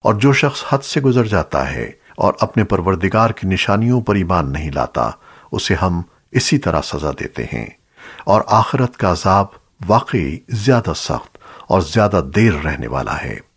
اور جو شخص حد سے گزر جاتا ہے اور اپنے پروردگار کی نشانیوں پر ایمان نہیں لاتا، اسے ہم اسی طرح سزا دیتے ہیں۔ اور آخرت کا عذاب واقعی زیادہ سخت اور زیادہ دیر رہنے والا ہے۔